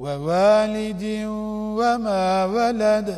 ووالد وما ولد